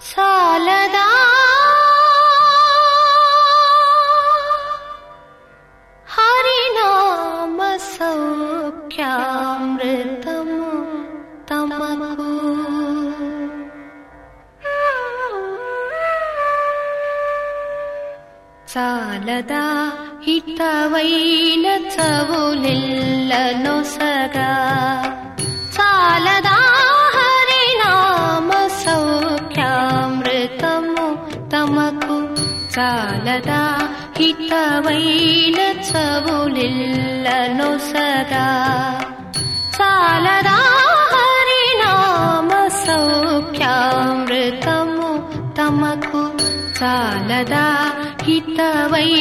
చాలదా? హరినామ సౌఖ్యామృతము తమకు. చాలదా? ಹಿತವೈನ ಚವುಲಿಲ್ಲ ನೊಸಗ ಸಾಲದ लदा हितवै नुलिल्लो सदा। सदा हरिणामसौख्यामृतमु तमकु। सदा हितवै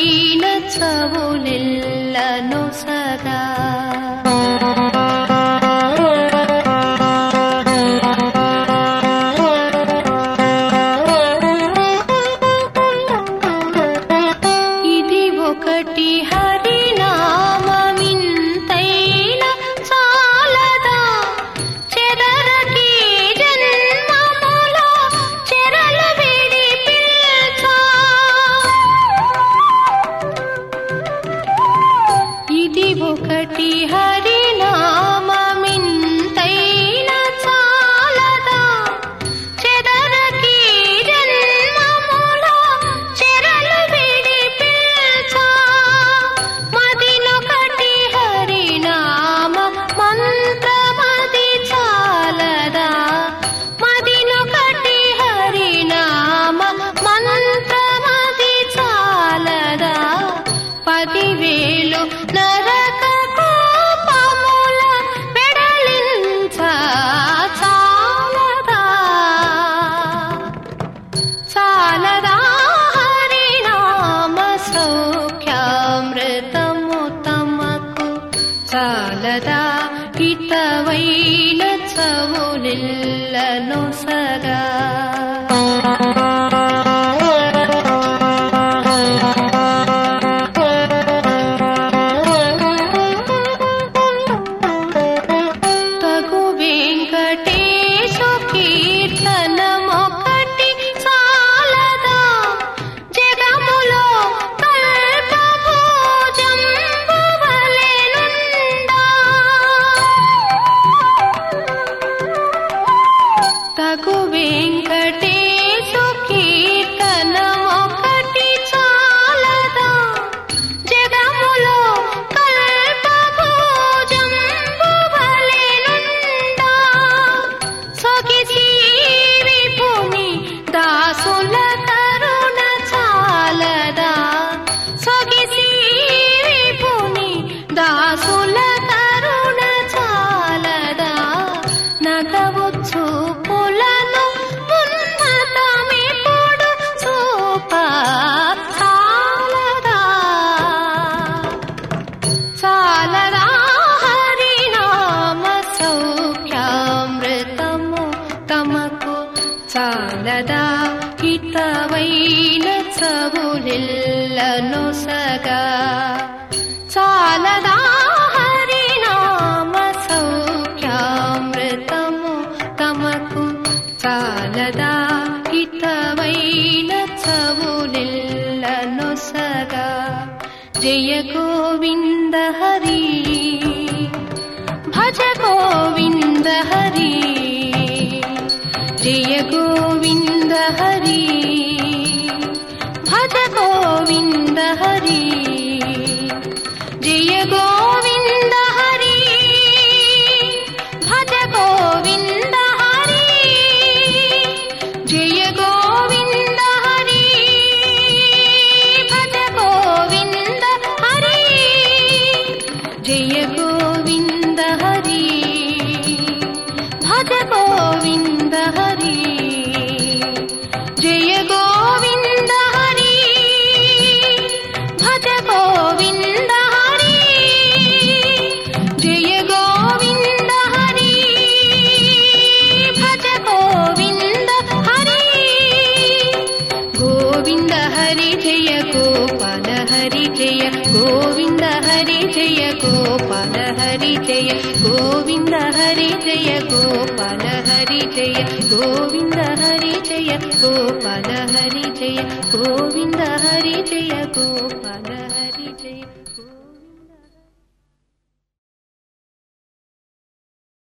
न सदा। ಸಾಲದ ಹಿತವೈಲ ಚವುಲಿಲ್ಲ ನೊಸಗ लनु सगा सलदा हरिणामसौख्यामृतमो तमकु सलदा हितवै न समु सगा जय गोविन्द हरि भज गोविन्द हरि जय गोविन्द हरि உடைய हरि जय गोविन्द हरि जय गोपाल हरि जय गोविन्द हरि जय गोपाल हरि जय गोविन्द हरि जय।